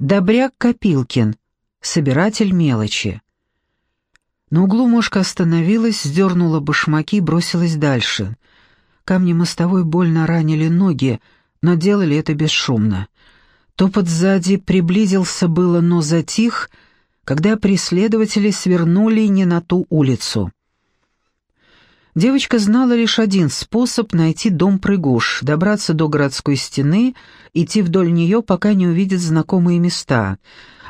Добряк Копилкин, собиратель мелочи. На углу мошка остановилась, сдернула башмаки и бросилась дальше. Камни мостовой больно ранили ноги, но делали это бесшумно. Топот сзади приблизился было, но затих, когда преследователи свернули не на ту улицу. Девочка знала лишь один способ найти дом Прыгуш, добраться до городской стены, идти вдоль нее, пока не увидит знакомые места.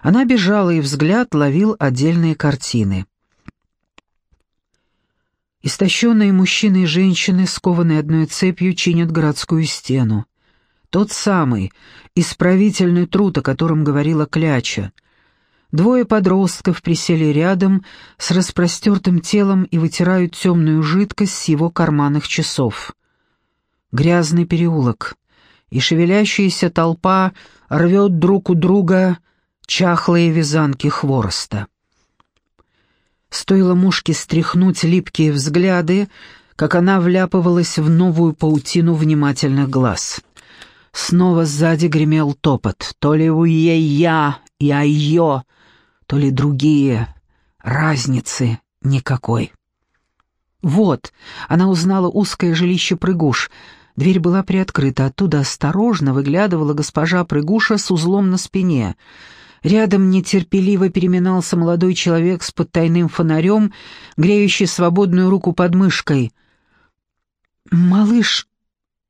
Она бежала, и взгляд ловил отдельные картины. Истощенные мужчины и женщины, скованные одной цепью, чинят городскую стену. Тот самый, исправительный труд, о котором говорила Кляча — Двое подростков присели рядом с распростертым телом и вытирают темную жидкость с его карманных часов. Грязный переулок, и шевелящаяся толпа рвет друг у друга чахлые вязанки хвороста. Стоило мушке стряхнуть липкие взгляды, как она вляпывалась в новую паутину внимательных глаз. Снова сзади гремел топот. То ли уе-я, я-ё, то ли другие. Разницы никакой. Вот, она узнала узкое жилище Прыгуш. Дверь была приоткрыта, оттуда осторожно выглядывала госпожа Прыгуша с узлом на спине. Рядом нетерпеливо переминался молодой человек с подтайным фонарем, греющий свободную руку под мышкой. «Малыш,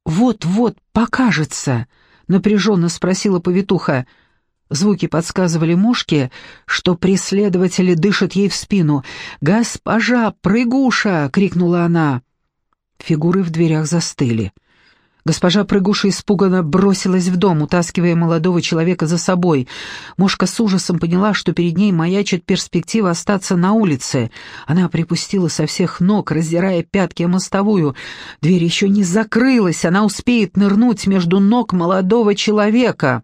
вот-вот покажется», — напряженно спросила повитуха. Звуки подсказывали мушке, что преследователи дышат ей в спину. «Госпожа, прыгуша!» — крикнула она. Фигуры в дверях застыли. Госпожа Прыгуша испуганно бросилась в дом, утаскивая молодого человека за собой. Мошка с ужасом поняла, что перед ней маячит перспектива остаться на улице. Она припустила со всех ног, раздирая пятки о мостовую. Дверь еще не закрылась, она успеет нырнуть между ног молодого человека.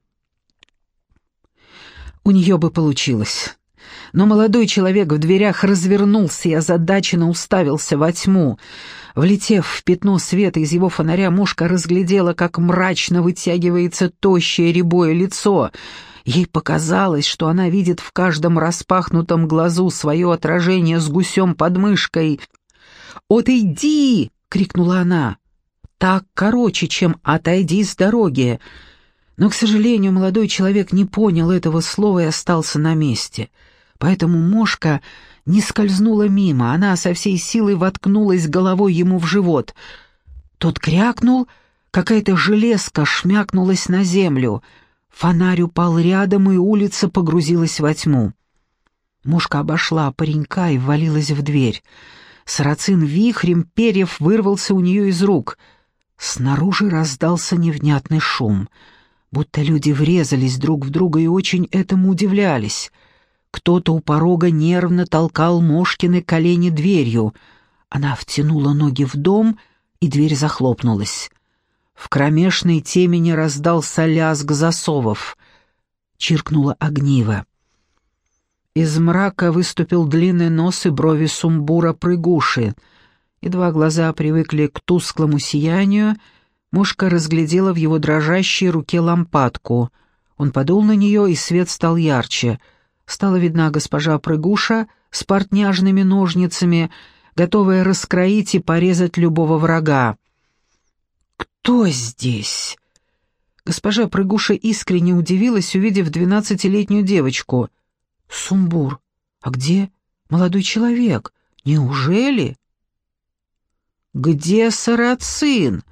У нее бы получилось. Но молодой человек в дверях развернулся и озадаченно уставился во тьму. Влетев в пятно света из его фонаря, мушка разглядела, как мрачно вытягивается тощее рябое лицо. Ей показалось, что она видит в каждом распахнутом глазу свое отражение с гусем под мышкой. «Отойди!» — крикнула она. «Так короче, чем «отойди с дороги». Но, к сожалению, молодой человек не понял этого слова и остался на месте. Поэтому мошка не скользнула мимо, она со всей силой воткнулась головой ему в живот. Тот крякнул, какая-то железка шмякнулась на землю. Фонарь упал рядом, и улица погрузилась во тьму. Мушка обошла паренька и ввалилась в дверь. Сарацин вихрем перьев вырвался у нее из рук. Снаружи раздался невнятный шум — будто люди врезались друг в друга и очень этому удивлялись. Кто-то у порога нервно толкал Мошкины колени дверью. Она втянула ноги в дом, и дверь захлопнулась. В кромешной темени раздался лязг засовов. Чиркнуло огниво. Из мрака выступил длинный нос и брови сумбура прыгуши. Едва глаза привыкли к тусклому сиянию — Мушка разглядела в его дрожащей руке лампадку. Он подул на нее, и свет стал ярче. Стала видна госпожа Прыгуша с портняжными ножницами, готовая раскроить и порезать любого врага. «Кто здесь?» Госпожа Прыгуша искренне удивилась, увидев двенадцатилетнюю девочку. «Сумбур. А где молодой человек? Неужели?» «Где сарацин?»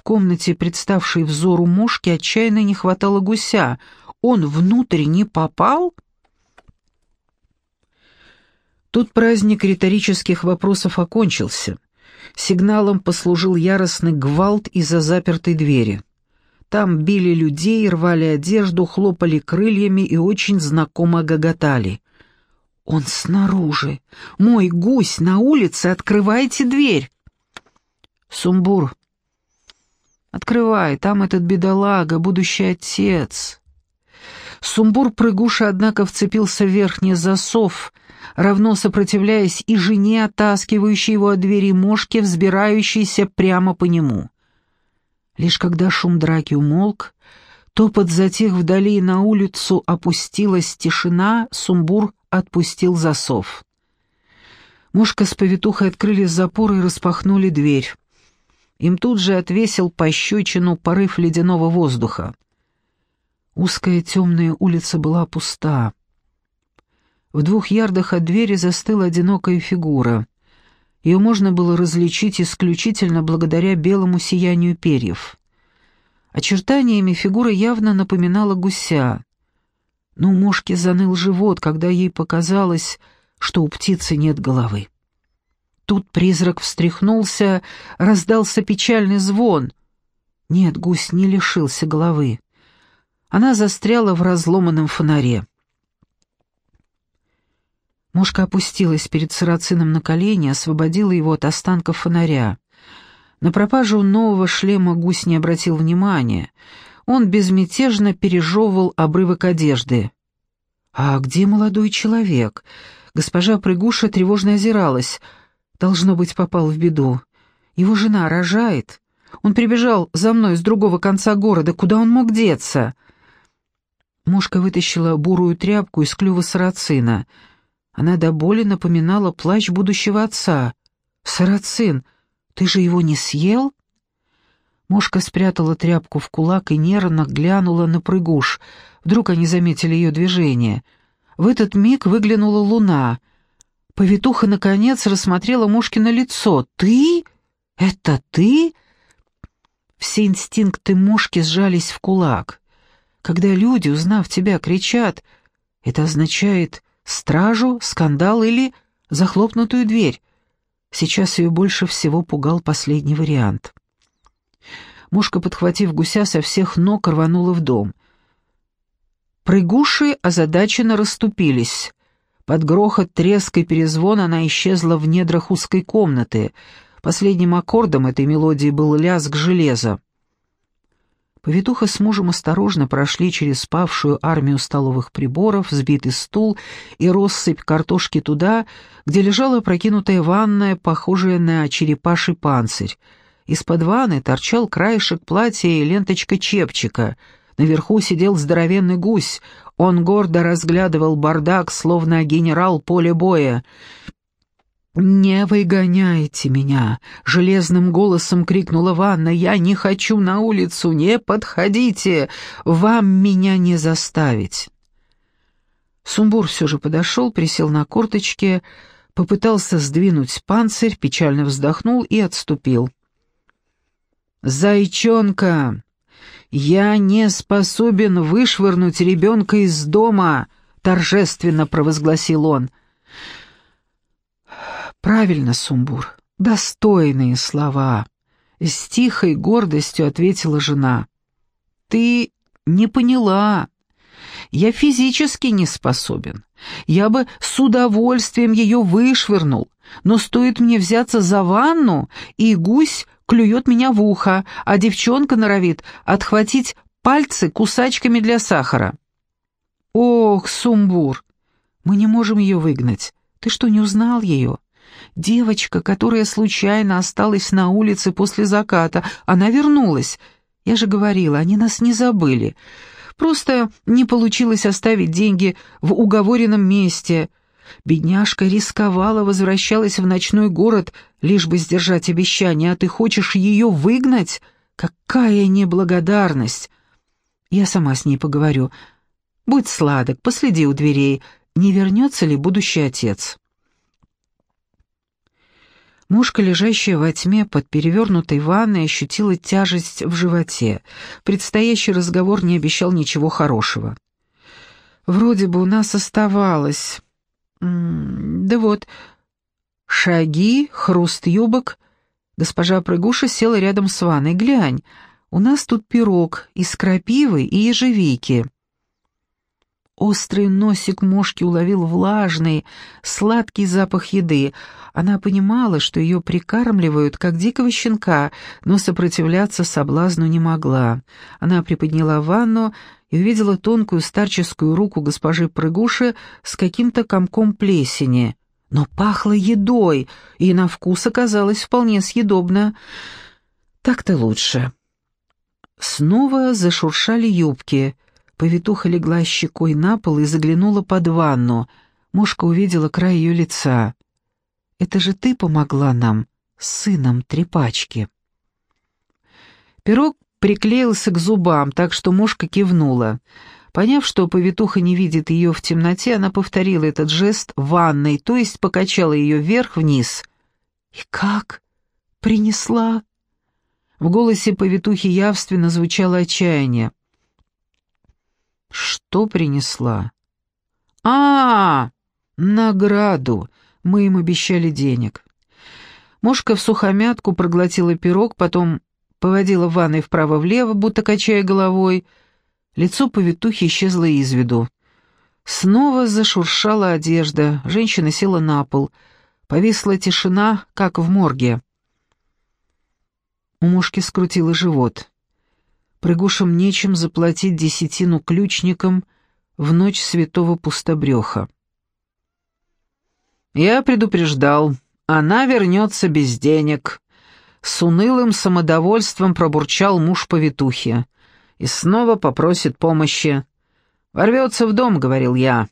В комнате, представшей взору мушки, отчаянно не хватало гуся. Он внутрь не попал? Тут праздник риторических вопросов окончился. Сигналом послужил яростный гвалт из-за запертой двери. Там били людей, рвали одежду, хлопали крыльями и очень знакомо гоготали. «Он снаружи! Мой гусь на улице! Открывайте дверь!» «Сумбур, Открывай, там этот бедолага, будущий отец. Сумбур-прыгуша, однако, вцепился в верхний засов, равно сопротивляясь и жене, оттаскивающей его от двери мошки, взбирающейся прямо по нему. Лишь когда шум драки умолк, Топот затих вдали, и на улицу опустилась тишина, сумбур отпустил засов. Мушка с повитухой открыли запор и распахнули дверь. Им тут же отвесил пощечину порыв ледяного воздуха. Узкая темная улица была пуста. В двух ярдах от двери застыла одинокая фигура. Ее можно было различить исключительно благодаря белому сиянию перьев. Очертаниями фигура явно напоминала гуся. Но у мушки заныл живот, когда ей показалось, что у птицы нет головы. Тут призрак встряхнулся, раздался печальный звон. Нет, гусь не лишился головы. Она застряла в разломанном фонаре. Мушка опустилась перед сарацином на колени, освободила его от останков фонаря. На пропажу нового шлема гусь не обратил внимания. Он безмятежно пережевывал обрывок одежды. «А где молодой человек?» Госпожа Прыгуша тревожно озиралась. Должно быть, попал в беду. Его жена рожает. Он прибежал за мной с другого конца города. Куда он мог деться?» Мушка вытащила бурую тряпку из клюва сарацина. Она до боли напоминала плащ будущего отца. «Сарацин, ты же его не съел?» Мушка спрятала тряпку в кулак и нервно глянула на прыгуш. Вдруг они заметили ее движение. В этот миг выглянула луна. Повитуха, наконец, рассмотрела Мушкино лицо. «Ты? Это ты?» Все инстинкты Мушки сжались в кулак. Когда люди, узнав тебя, кричат, это означает стражу, скандал или захлопнутую дверь. Сейчас ее больше всего пугал последний вариант. Мушка, подхватив гуся, со всех ног рванула в дом. Прыгуши озадаченно расступились. Под грохот, треск и перезвон она исчезла в недрах узкой комнаты. Последним аккордом этой мелодии был лязг железа. Повитуха с мужем осторожно прошли через спавшую армию столовых приборов, сбитый стул и россыпь картошки туда, где лежала прокинутая ванная, похожая на черепаший панцирь. Из-под ванны торчал краешек платья и ленточка чепчика. Наверху сидел здоровенный гусь. Он гордо разглядывал бардак, словно генерал поля боя. «Не выгоняйте меня!» — железным голосом крикнула Ванна. «Я не хочу на улицу! Не подходите! Вам меня не заставить!» Сумбур все же подошел, присел на корточки, попытался сдвинуть панцирь, печально вздохнул и отступил. «Зайчонка! Я не способен вышвырнуть ребенка из дома!» — торжественно провозгласил он. «Правильно, Сумбур, достойные слова», — с тихой гордостью ответила жена. «Ты не поняла. Я физически не способен. Я бы с удовольствием ее вышвырнул, но стоит мне взяться за ванну, и гусь клюет меня в ухо, а девчонка норовит отхватить пальцы кусачками для сахара». «Ох, Сумбур, мы не можем ее выгнать. Ты что, не узнал ее?» Девочка, которая случайно осталась на улице после заката, она вернулась. Я же говорила, они нас не забыли. Просто не получилось оставить деньги в уговоренном месте. Бедняжка рисковала, возвращалась в ночной город, лишь бы сдержать обещание, а ты хочешь ее выгнать? Какая неблагодарность! Я сама с ней поговорю. Будь сладок, последи у дверей, не вернется ли будущий отец. Мушка, лежащая во тьме под перевернутой ванной, ощутила тяжесть в животе. Предстоящий разговор не обещал ничего хорошего. «Вроде бы у нас оставалось...» «Да вот...» Шаги, хруст юбок. Госпожа Прыгуша села рядом с ванной. «Глянь, у нас тут пирог из крапивы и ежевики». Острый носик мошки уловил влажный, сладкий запах еды. Она понимала, что ее прикармливают, как дикого щенка, но сопротивляться соблазну не могла. Она приподняла ванну и увидела тонкую старческую руку госпожи Прыгуши с каким-то комком плесени. Но пахло едой, и на вкус оказалось вполне съедобно. Так-то лучше. Снова зашуршали юбки. Повитуха легла щекой на пол и заглянула под ванну. Мошка увидела край ее лица. «Это же ты помогла нам с сыном трепачки». Пирог приклеился к зубам, так что мушка кивнула. Поняв, что повитуха не видит ее в темноте, она повторила этот жест ванной, то есть покачала ее вверх-вниз. «И как? Принесла?» В голосе повитухи явственно звучало отчаяние. «Что принесла?» а, -а, -а Награду! Мы им обещали денег». Мошка в сухомятку проглотила пирог, потом поводила ванной вправо-влево, будто качая головой. Лицо повитухи исчезло из виду. Снова зашуршала одежда, женщина села на пол. Повисла тишина, как в морге. У мушки скрутило живот. Прыгушам нечем заплатить десятину ключникам в ночь святого пустобреха. «Я предупреждал, она вернется без денег», с унылым самодовольством пробурчал муж повитухи. «И снова попросит помощи. Ворвется в дом», — говорил я.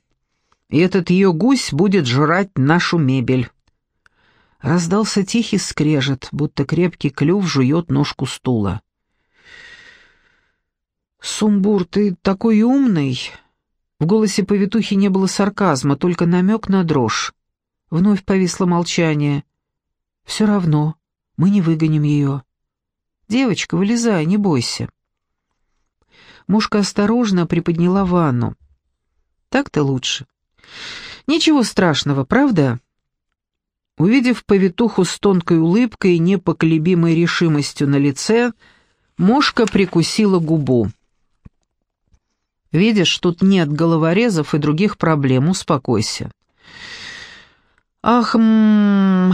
«И этот ее гусь будет жрать нашу мебель». Раздался тихий скрежет, будто крепкий клюв жует ножку стула. «Сумбур, ты такой умный!» В голосе повитухи не было сарказма, только намек на дрожь. Вновь повисло молчание. «Все равно, мы не выгоним ее. Девочка, вылезай, не бойся. Мушка осторожно приподняла ванну. Так-то лучше. Ничего страшного, правда? Увидев повитуху с тонкой улыбкой и непоколебимой решимостью на лице, Мошка прикусила губу. «Видишь, тут нет головорезов и других проблем, успокойся». «Ах, м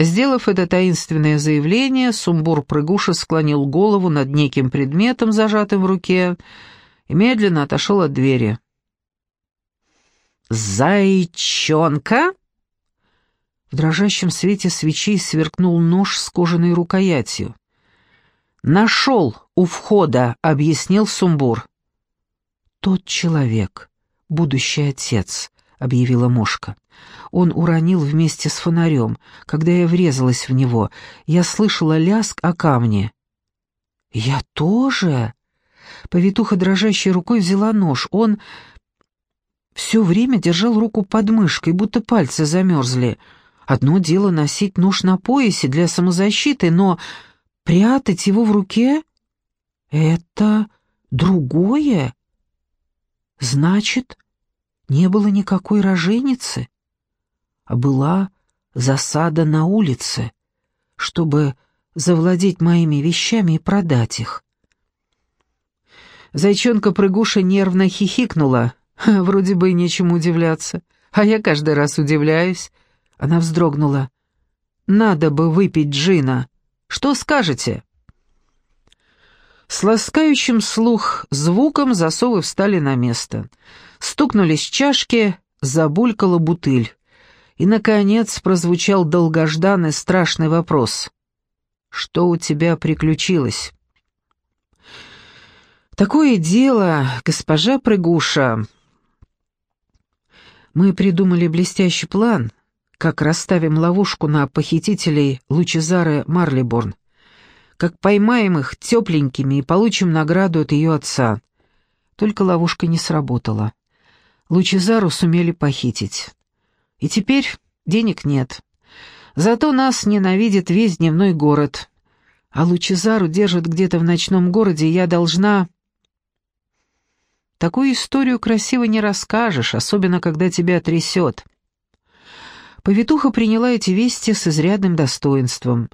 Сделав это таинственное заявление, Сумбур-прыгуша склонил голову над неким предметом, зажатым в руке, и медленно отошел от двери. «Зайчонка?» В дрожащем свете свечей сверкнул нож с кожаной рукоятью. «Нашел у входа», — объяснил Сумбур. «Тот человек, будущий отец», — объявила Мошка. Он уронил вместе с фонарем. Когда я врезалась в него, я слышала ляск о камне. «Я тоже?» Повитуха дрожащей рукой взяла нож. Он все время держал руку под мышкой, будто пальцы замерзли. Одно дело носить нож на поясе для самозащиты, но прятать его в руке — это другое. Значит, не было никакой роженицы? а была засада на улице, чтобы завладеть моими вещами и продать их. Зайчонка-прыгуша нервно хихикнула. Вроде бы и нечему удивляться. А я каждый раз удивляюсь. Она вздрогнула. «Надо бы выпить джина. Что скажете?» С ласкающим слух звуком засовы встали на место. Стукнулись чашки, забулькала бутыль. И, наконец, прозвучал долгожданный страшный вопрос. «Что у тебя приключилось?» «Такое дело, госпожа Прыгуша. Мы придумали блестящий план, как расставим ловушку на похитителей Лучезары Марлиборн, как поймаем их тепленькими и получим награду от ее отца. Только ловушка не сработала. Лучезару сумели похитить. И теперь денег нет. Зато нас ненавидит весь дневной город. А Лучезару держат где-то в ночном городе, и я должна... Такую историю красиво не расскажешь, особенно когда тебя трясет. Повитуха приняла эти вести с изрядным достоинством.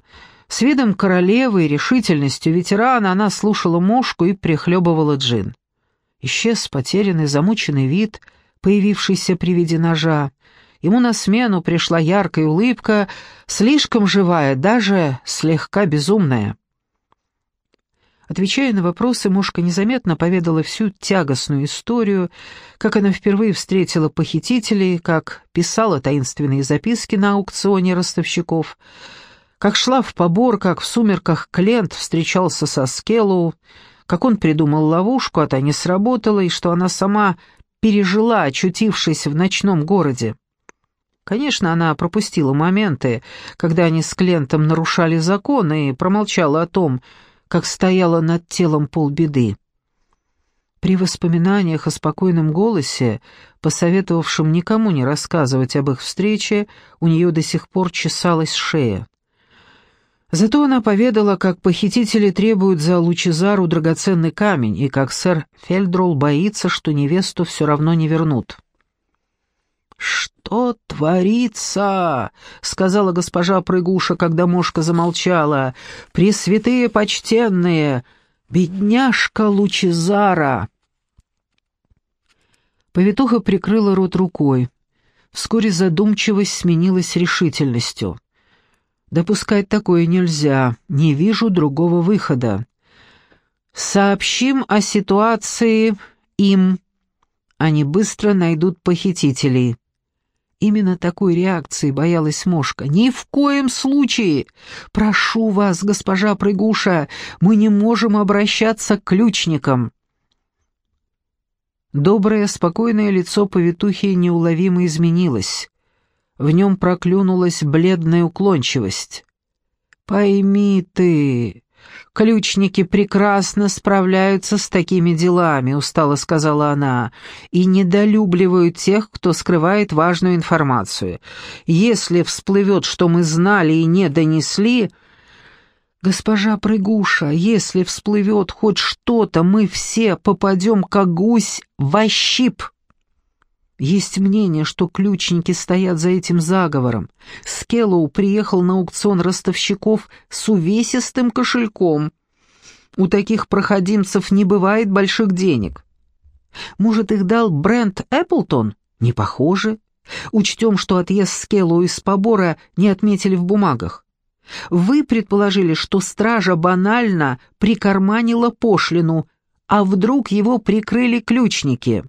С видом королевы и решительностью ветерана она слушала мошку и прихлебывала джин. Исчез потерянный, замученный вид, появившийся при виде ножа. Ему на смену пришла яркая улыбка, слишком живая, даже слегка безумная. Отвечая на вопросы, мушка незаметно поведала всю тягостную историю, как она впервые встретила похитителей, как писала таинственные записки на аукционе ростовщиков, Как шла в побор, как в сумерках Клент встречался со Скеллоу, как он придумал ловушку, а та не сработала, и что она сама пережила, очутившись в ночном городе. Конечно, она пропустила моменты, когда они с Клентом нарушали закон, и промолчала о том, как стояла над телом полбеды. При воспоминаниях о спокойном голосе, посоветовавшем никому не рассказывать об их встрече, у нее до сих пор чесалась шея. Зато она поведала, как похитители требуют за Лучезару драгоценный камень, и как сэр Фельдрол боится, что невесту все равно не вернут. «Что творится?» — сказала госпожа Прыгуша, когда мошка замолчала. «Пресвятые почтенные! Бедняжка Лучезара!» Повитуха прикрыла рот рукой. Вскоре задумчивость сменилась решительностью. «Допускать такое нельзя. Не вижу другого выхода. Сообщим о ситуации им. Они быстро найдут похитителей». Именно такой реакции боялась Мошка. «Ни в коем случае! Прошу вас, госпожа Прыгуша, мы не можем обращаться к ключникам!» Доброе, спокойное лицо повитухи неуловимо изменилось. В нем проклюнулась бледная уклончивость. «Пойми ты, ключники прекрасно справляются с такими делами», — устало сказала она, «и недолюбливают тех, кто скрывает важную информацию. Если всплывет, что мы знали и не донесли...» «Госпожа Прыгуша, если всплывет хоть что-то, мы все попадем, как гусь, в ощип!» Есть мнение, что ключники стоят за этим заговором. Скеллоу приехал на аукцион ростовщиков с увесистым кошельком. У таких проходимцев не бывает больших денег. Может, их дал Брент Эпплтон? Не похоже. Учтем, что отъезд Скеллоу из побора не отметили в бумагах. Вы предположили, что стража банально прикарманила пошлину, а вдруг его прикрыли ключники?»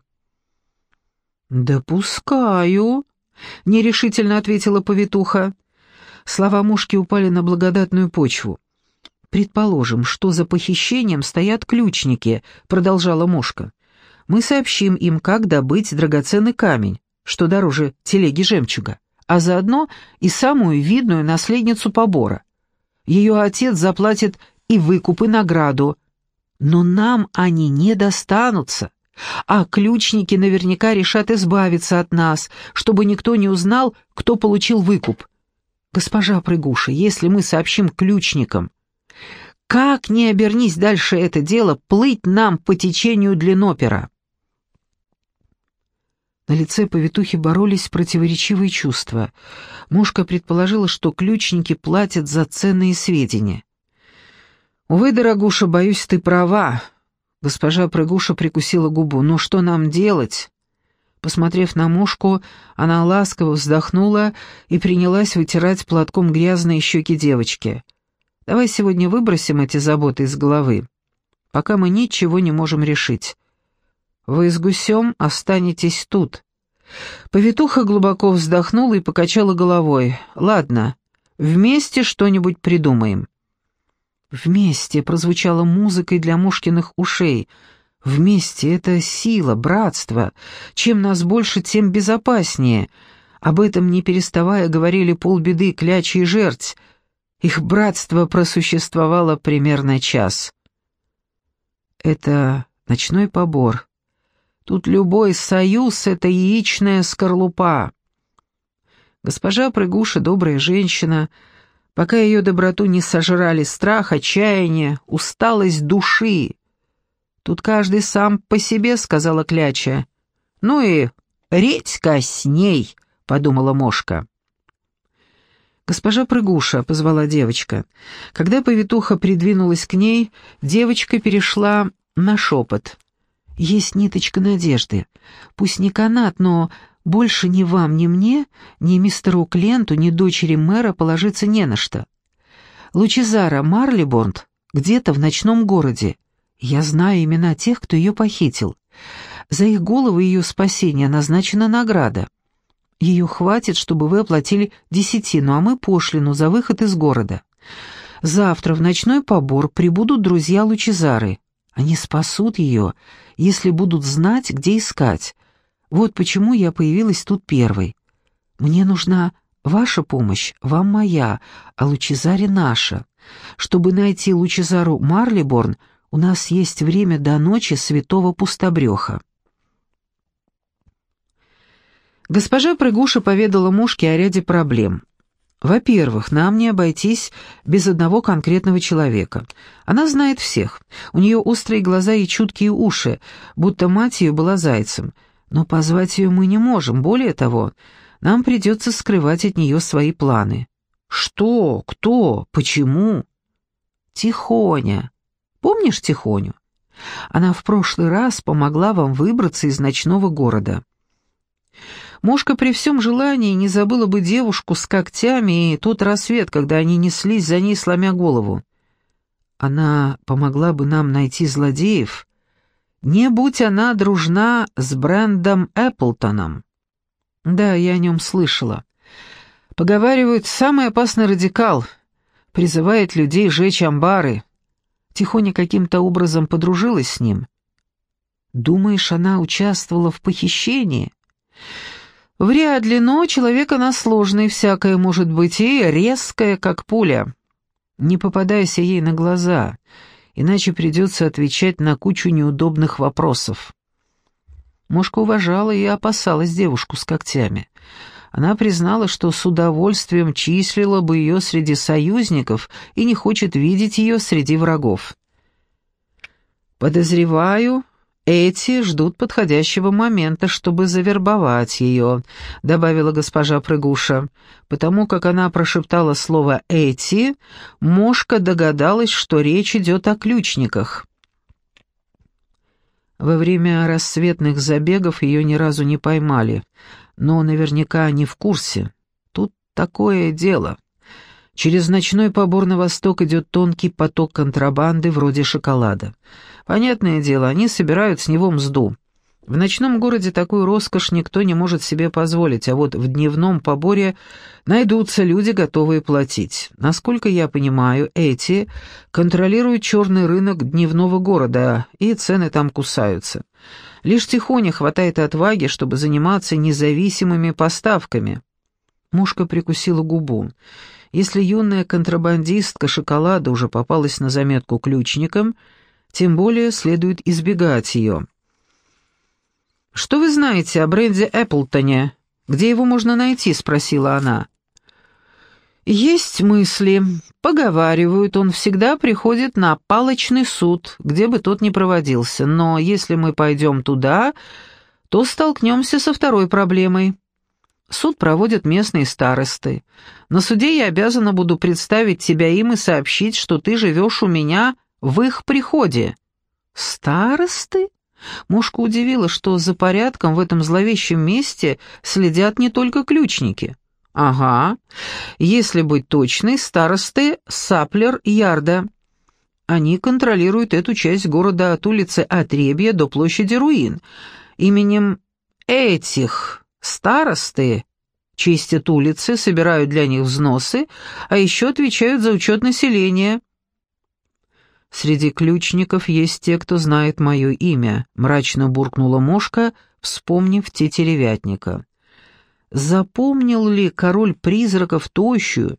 «Допускаю», — нерешительно ответила повитуха. Слова мушки упали на благодатную почву. «Предположим, что за похищением стоят ключники», — продолжала мушка. «Мы сообщим им, как добыть драгоценный камень, что дороже телеги жемчуга а заодно и самую видную наследницу побора. Ее отец заплатит и выкуп, и награду. Но нам они не достанутся, а ключники наверняка решат избавиться от нас, чтобы никто не узнал, кто получил выкуп. Госпожа Прыгуша, если мы сообщим ключникам, как не обернись дальше это дело, плыть нам по течению длиннопера. На лице повитухи боролись противоречивые чувства. Мушка предположила, что ключники платят за ценные сведения. «Увы, дорогуша, боюсь, ты права». Госпожа Прыгуша прикусила губу. «Ну что нам делать?» Посмотрев на мушку, она ласково вздохнула и принялась вытирать платком грязные щеки девочки. «Давай сегодня выбросим эти заботы из головы, пока мы ничего не можем решить. Вы с гусем останетесь тут». Повитуха глубоко вздохнула и покачала головой. «Ладно, вместе что-нибудь придумаем». «Вместе» прозвучала музыкой для Мушкиных ушей. «Вместе» — это сила, братство. Чем нас больше, тем безопаснее. Об этом не переставая говорили полбеды, клячи и жерть. Их братство просуществовало примерно час. Это ночной побор, Тут любой союз — это яичная скорлупа. Госпожа Прыгуша — добрая женщина, пока ее доброту не сожрали страх, отчаяние, усталость души. Тут каждый сам по себе, — сказала Кляча. Ну и редька с ней, — подумала Мошка. «Госпожа Прыгуша», — позвала девочка. Когда повитуха придвинулась к ней, девочка перешла на шепот. Есть ниточка надежды. Пусть не канат, но больше ни вам, ни мне, ни мистеру Кленту, ни дочери мэра положиться не на что. Лучезара Марлибонд где-то в ночном городе. Я знаю имена тех, кто ее похитил. За их головы ее спасение назначена награда. Ее хватит, чтобы вы оплатили десятину, а мы пошлину за выход из города. Завтра в ночной побор прибудут друзья Лучезары. Они спасут ее, если будут знать, где искать. Вот почему я появилась тут первой. Мне нужна ваша помощь, вам моя, а Лучезаре наша. Чтобы найти Лучезару Марлиборн, у нас есть время до ночи святого пустобреха». Госпожа Прыгуша поведала мушке о ряде проблем. Во-первых, нам не обойтись без одного конкретного человека. Она знает всех. У нее острые глаза и чуткие уши, будто мать ее была зайцем. Но позвать ее мы не можем. Более того, нам придется скрывать от нее свои планы. Что? Кто? Почему? Тихоня. Помнишь Тихоню? Она в прошлый раз помогла вам выбраться из ночного города. Мошка при всем желании не забыла бы девушку с когтями и тот рассвет, когда они неслись за ней, сломя голову. Она помогла бы нам найти злодеев, не будь она дружна с Брэндом Эпплтоном. Да, я о нем слышала. Поговаривают, самый опасный радикал, призывает людей жечь амбары. Тихоня каким-то образом подружилась с ним. Думаешь, она участвовала в похищении? Вряд ли, но человек она сложный, всякое может быть, и резкая, как пуля. Не попадайся ей на глаза, иначе придется отвечать на кучу неудобных вопросов. Мошка уважала и опасалась девушку с когтями. Она признала, что с удовольствием числила бы ее среди союзников и не хочет видеть ее среди врагов. «Подозреваю, эти ждут подходящего момента, чтобы завербовать ее», — добавила госпожа Прыгуша. Потому как она прошептала слово «эти», Мошка догадалась, что речь идет о ключниках. Во время рассветных забегов ее ни разу не поймали, но наверняка не в курсе. Тут такое дело. Через ночной побор на восток идет тонкий поток контрабанды вроде шоколада. Понятное дело, они собирают с него мзду. В ночном городе такую роскошь никто не может себе позволить, а вот в дневном поборе найдутся люди, готовые платить. Насколько я понимаю, эти контролируют черный рынок дневного города, и цены там кусаются. Лишь тихоня хватает отваги, чтобы заниматься независимыми поставками. Мушка прикусила губу. Если юная контрабандистка шоколада уже попалась на заметку ключникам, тем более следует избегать ее. «Что вы знаете о бренде Эпплтоне? Где его можно найти?» — спросила она. «Есть мысли. Поговаривают, он всегда приходит на палочный суд, где бы тот ни проводился. Но если мы пойдем туда, то столкнемся со второй проблемой. Суд проводят местные старосты. На суде я обязана буду представить тебя им и сообщить, что ты живешь у меня в их приходе». «Старосты?» Мушка удивила, что за порядком в этом зловещем месте следят не только ключники. «Ага. Если быть точной, старосты Саплер-Ярда. Они контролируют эту часть города от улицы Отребья до площади Руин. Именем этих старосты чистят улицы, собирают для них взносы, а еще отвечают за учет населения». Среди ключников есть те, кто знает мое имя», — мрачно буркнула мошка, вспомнив тетеревятника. Запомнил ли король призраков тощую,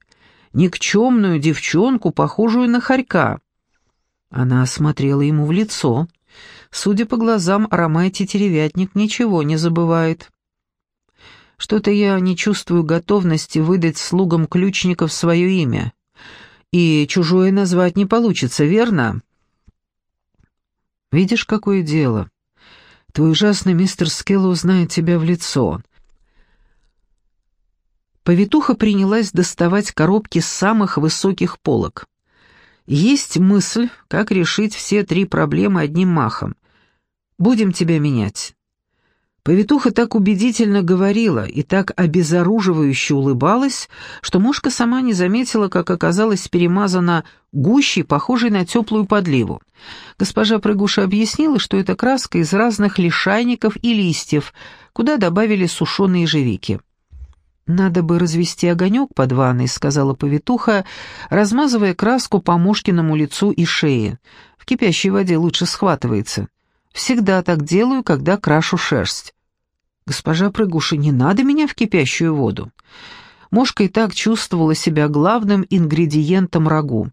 никчемную девчонку, похожую на хорька? Она смотрела ему в лицо. Судя по глазам, Ромай Тетеревятник ничего не забывает. Что-то я не чувствую готовности выдать слугам ключников свое имя и чужое назвать не получится, верно? Видишь, какое дело? Твой ужасный мистер Скелло узнает тебя в лицо. Повитуха принялась доставать коробки с самых высоких полок. Есть мысль, как решить все три проблемы одним махом. Будем тебя менять. Повитуха так убедительно говорила и так обезоруживающе улыбалась, что мушка сама не заметила, как оказалась перемазана гущей, похожей на теплую подливу. Госпожа Прыгуша объяснила, что это краска из разных лишайников и листьев, куда добавили сушеные ежевики. «Надо бы развести огонек под ванной», — сказала повитуха, размазывая краску по Мошкиному лицу и шее. «В кипящей воде лучше схватывается. Всегда так делаю, когда крашу шерсть». «Госпожа Прыгуша, не надо меня в кипящую воду». Мошка и так чувствовала себя главным ингредиентом рагу.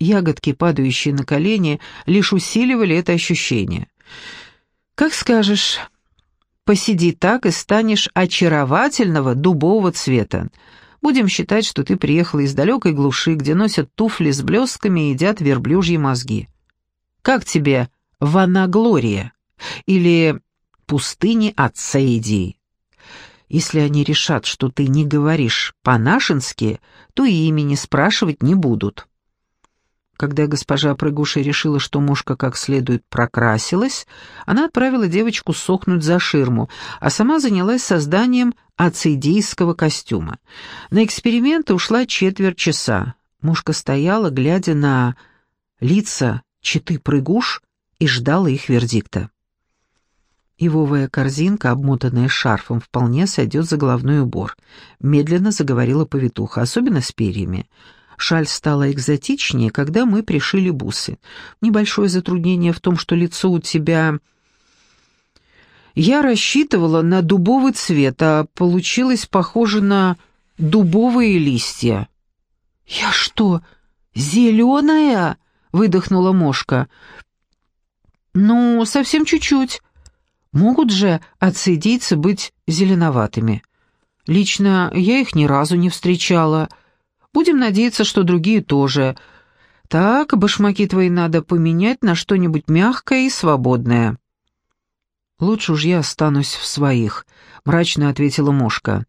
Ягодки, падающие на колени, лишь усиливали это ощущение. «Как скажешь». Посиди так и станешь очаровательного дубового цвета. Будем считать, что ты приехала из далекой глуши, где носят туфли с блестками и едят верблюжьи мозги. Как тебе Ванаглория? Или пустыни Ацейдии? Если они решат, что ты не говоришь по-нашенски, то и имени спрашивать не будут. Когда госпожа Прыгуша решила, что мушка как следует прокрасилась, она отправила девочку сохнуть за ширму, а сама занялась созданием ацидийского костюма. На эксперименты ушла четверть часа. Мушка стояла, глядя на лица читы прыгуш, и ждала их вердикта. Ивовая корзинка, обмотанная шарфом, вполне сойдет за головной убор. Медленно заговорила повитуха, особенно с перьями. Шаль стала экзотичнее, когда мы пришили бусы. Небольшое затруднение в том, что лицо у тебя... Я рассчитывала на дубовый цвет, а получилось похоже на дубовые листья. «Я что, зеленая?» — выдохнула мошка. «Ну, совсем чуть-чуть. Могут же отсидийцы быть зеленоватыми. Лично я их ни разу не встречала». Будем надеяться, что другие тоже. Так, башмаки твои надо поменять на что-нибудь мягкое и свободное». «Лучше уж я останусь в своих», — мрачно ответила Мошка.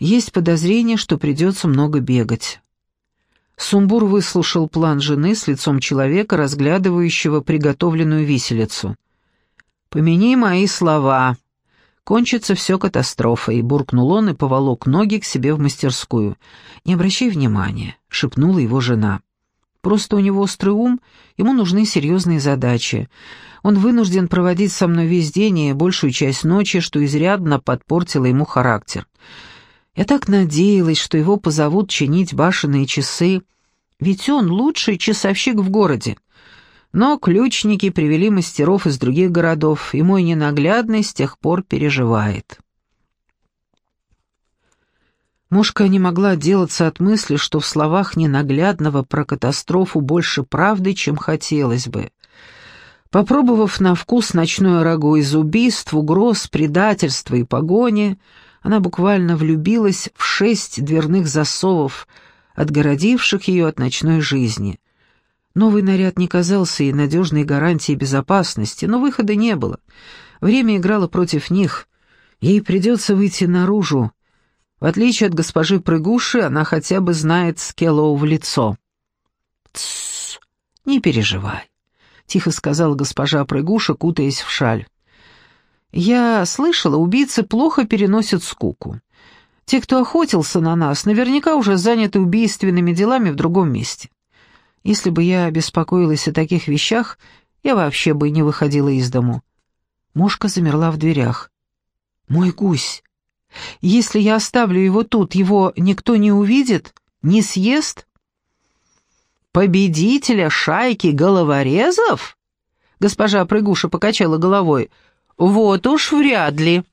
«Есть подозрение, что придется много бегать». Сумбур выслушал план жены с лицом человека, разглядывающего приготовленную виселицу. «Помяни мои слова», Кончится все катастрофой, буркнул он и поволок ноги к себе в мастерскую. «Не обращай внимания», — шепнула его жена. «Просто у него острый ум, ему нужны серьезные задачи. Он вынужден проводить со мной весь день и большую часть ночи, что изрядно подпортило ему характер. Я так надеялась, что его позовут чинить башенные часы, ведь он лучший часовщик в городе. Но ключники привели мастеров из других городов, и мой ненаглядный с тех пор переживает. Мушка не могла отделаться от мысли, что в словах ненаглядного про катастрофу больше правды, чем хотелось бы. Попробовав на вкус ночное рагу из убийств, угроз, предательства и погони, она буквально влюбилась в шесть дверных засовов, отгородивших ее от ночной жизни — Новый наряд не казался ей надежной гарантией безопасности, но выхода не было. Время играло против них. Ей придется выйти наружу. В отличие от госпожи Прыгуши, она хотя бы знает Скеллоу в лицо. «Тссс, не переживай», — тихо сказала госпожа Прыгуша, кутаясь в шаль. «Я слышала, убийцы плохо переносят скуку. Те, кто охотился на нас, наверняка уже заняты убийственными делами в другом месте. Если бы я беспокоилась о таких вещах, я вообще бы не выходила из дому. Мошка замерла в дверях. «Мой гусь! Если я оставлю его тут, его никто не увидит? Не съест?» «Победителя шайки головорезов?» Госпожа Прыгуша покачала головой. «Вот уж вряд ли».